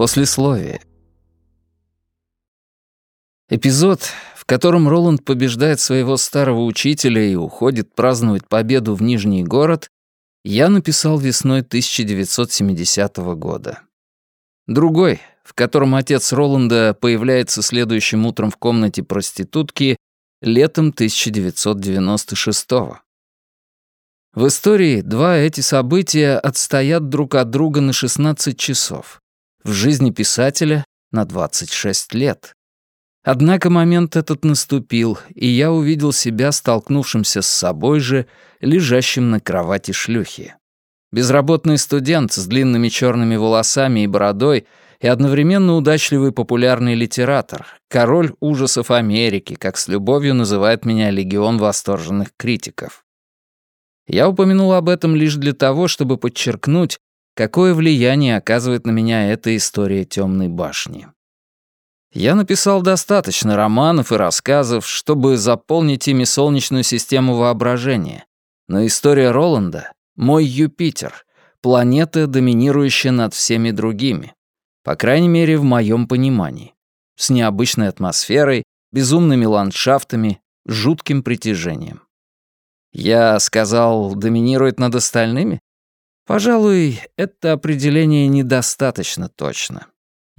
Послесловие. Эпизод, в котором Роланд побеждает своего старого учителя и уходит праздновать победу в Нижний город, я написал весной 1970 года. Другой, в котором отец Роланда появляется следующим утром в комнате проститутки летом 1996 -го. В истории два эти события отстоят друг от друга на 16 часов, в жизни писателя — на 26 лет. Однако момент этот наступил, и я увидел себя столкнувшимся с собой же, лежащим на кровати шлюхи. Безработный студент с длинными черными волосами и бородой и одновременно удачливый популярный литератор, король ужасов Америки, как с любовью называет меня легион восторженных критиков. Я упомянул об этом лишь для того, чтобы подчеркнуть, какое влияние оказывает на меня эта история темной башни. Я написал достаточно романов и рассказов, чтобы заполнить ими солнечную систему воображения. Но история Роланда — мой Юпитер, планета, доминирующая над всеми другими. По крайней мере, в моем понимании. С необычной атмосферой, безумными ландшафтами, жутким притяжением. Я сказал, доминирует над остальными? Пожалуй, это определение недостаточно точно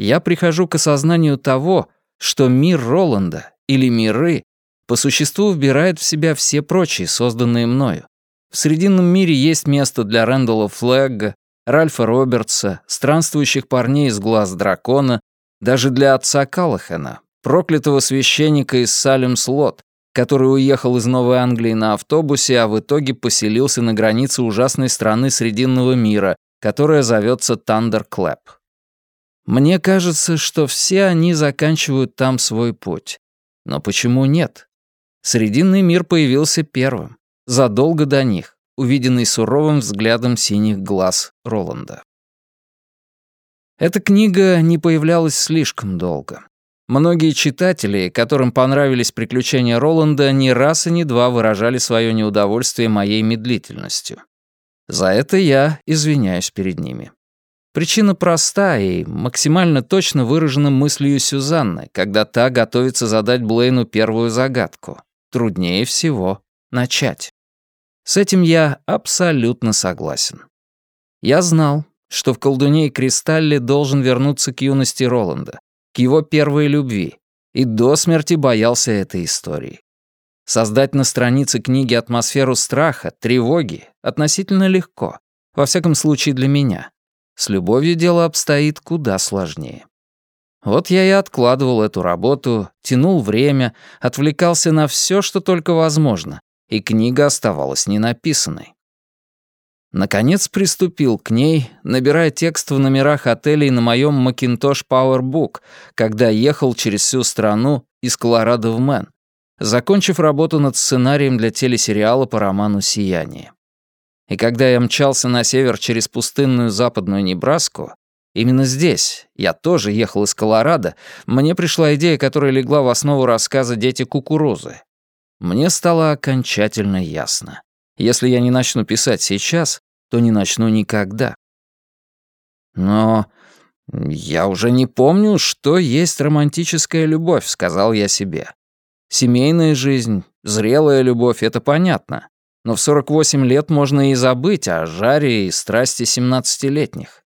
я прихожу к осознанию того, что мир Роланда или миры по существу вбирает в себя все прочие, созданные мною. В Срединном мире есть место для Рэндалла Флэгга, Ральфа Робертса, странствующих парней из глаз дракона, даже для отца Каллахена, проклятого священника из Салем-Слот, который уехал из Новой Англии на автобусе, а в итоге поселился на границе ужасной страны Срединного мира, которая зовется Тандер-Клэп. Мне кажется, что все они заканчивают там свой путь. Но почему нет? Срединный мир появился первым, задолго до них, увиденный суровым взглядом синих глаз Роланда. Эта книга не появлялась слишком долго. Многие читатели, которым понравились приключения Роланда, ни раз и ни два выражали свое неудовольствие моей медлительностью. За это я извиняюсь перед ними. Причина проста и максимально точно выражена мыслью Сюзанны, когда та готовится задать Блейну первую загадку. Труднее всего начать. С этим я абсолютно согласен. Я знал, что в «Колдуне и Кристалле» должен вернуться к юности Роланда, к его первой любви, и до смерти боялся этой истории. Создать на странице книги атмосферу страха, тревоги относительно легко, во всяком случае для меня. С любовью дело обстоит куда сложнее. Вот я и откладывал эту работу, тянул время, отвлекался на все, что только возможно, и книга оставалась ненаписанной. Наконец приступил к ней, набирая текст в номерах отелей на моем Macintosh PowerBook, когда ехал через всю страну из Колорадо в Мэн, закончив работу над сценарием для телесериала по роману «Сияние». И когда я мчался на север через пустынную западную Небраску, именно здесь, я тоже ехал из Колорадо, мне пришла идея, которая легла в основу рассказа «Дети кукурузы». Мне стало окончательно ясно. Если я не начну писать сейчас, то не начну никогда. Но я уже не помню, что есть романтическая любовь, сказал я себе. Семейная жизнь, зрелая любовь — это понятно но в 48 лет можно и забыть о жаре и страсти 17-летних.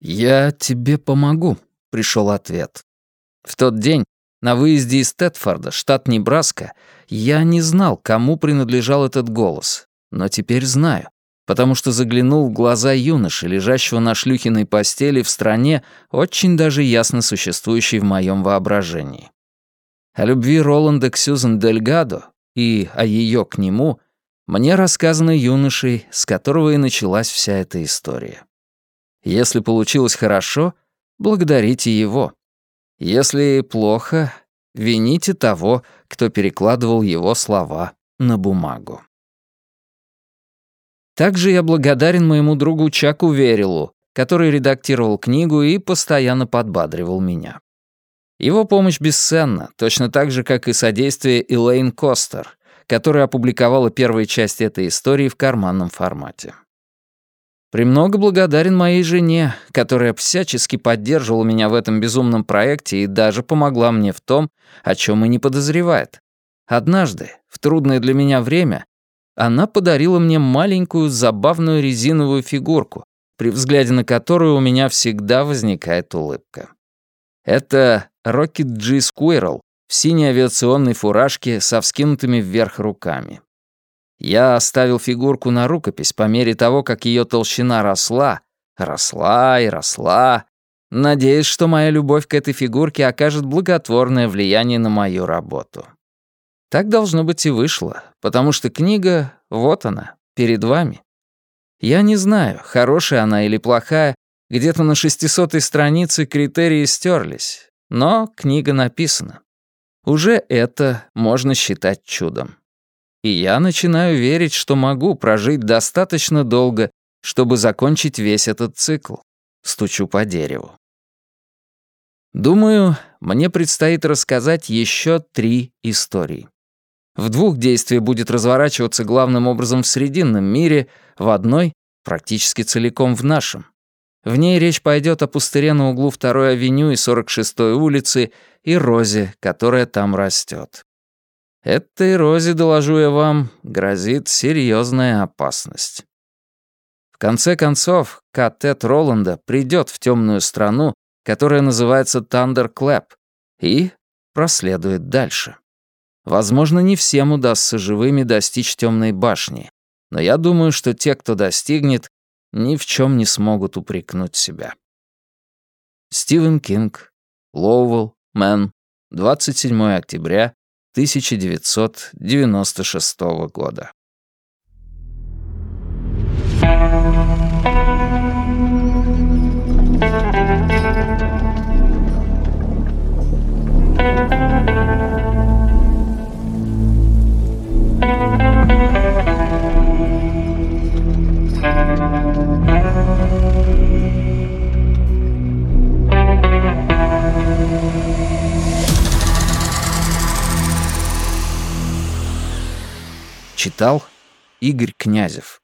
«Я тебе помогу», — пришел ответ. В тот день, на выезде из Тетфорда, штат Небраска, я не знал, кому принадлежал этот голос, но теперь знаю, потому что заглянул в глаза юноши, лежащего на шлюхиной постели в стране, очень даже ясно существующей в моем воображении. О любви Роланда к Сьюзен Дельгадо и о ее к нему мне рассказано юношей, с которого и началась вся эта история. Если получилось хорошо, благодарите его. Если плохо, вините того, кто перекладывал его слова на бумагу. Также я благодарен моему другу Чаку Верилу, который редактировал книгу и постоянно подбадривал меня. Его помощь бесценна, точно так же, как и содействие Элейн Костер, которая опубликовала первые части этой истории в карманном формате. Премного благодарен моей жене, которая всячески поддерживала меня в этом безумном проекте и даже помогла мне в том, о чем и не подозревает. Однажды, в трудное для меня время, она подарила мне маленькую забавную резиновую фигурку, при взгляде на которую у меня всегда возникает улыбка. Это Rocket G Squirrel в синей авиационной фуражке со вскинутыми вверх руками. Я оставил фигурку на рукопись по мере того, как ее толщина росла, росла и росла, надеясь, что моя любовь к этой фигурке окажет благотворное влияние на мою работу. Так должно быть и вышло, потому что книга, вот она, перед вами. Я не знаю, хорошая она или плохая, где-то на 600-й странице критерии стерлись, но книга написана. Уже это можно считать чудом. И я начинаю верить, что могу прожить достаточно долго, чтобы закончить весь этот цикл. Стучу по дереву. Думаю, мне предстоит рассказать еще три истории. В двух действие будет разворачиваться главным образом в Срединном мире, в одной — практически целиком в нашем. В ней речь пойдет о пустыре на углу 2-й авеню и 46-й улицы и розе, которая там растет. Этой розе, доложу я вам, грозит серьезная опасность. В конце концов, ка-тет Роланда придет в темную страну, которая называется Клэп, и проследует дальше. Возможно, не всем удастся живыми достичь темной башни, но я думаю, что те, кто достигнет, ни в чем не смогут упрекнуть себя. Стивен Кинг, Лоуэлл, Мэн, 27 октября 1996 года. Читал Игорь Князев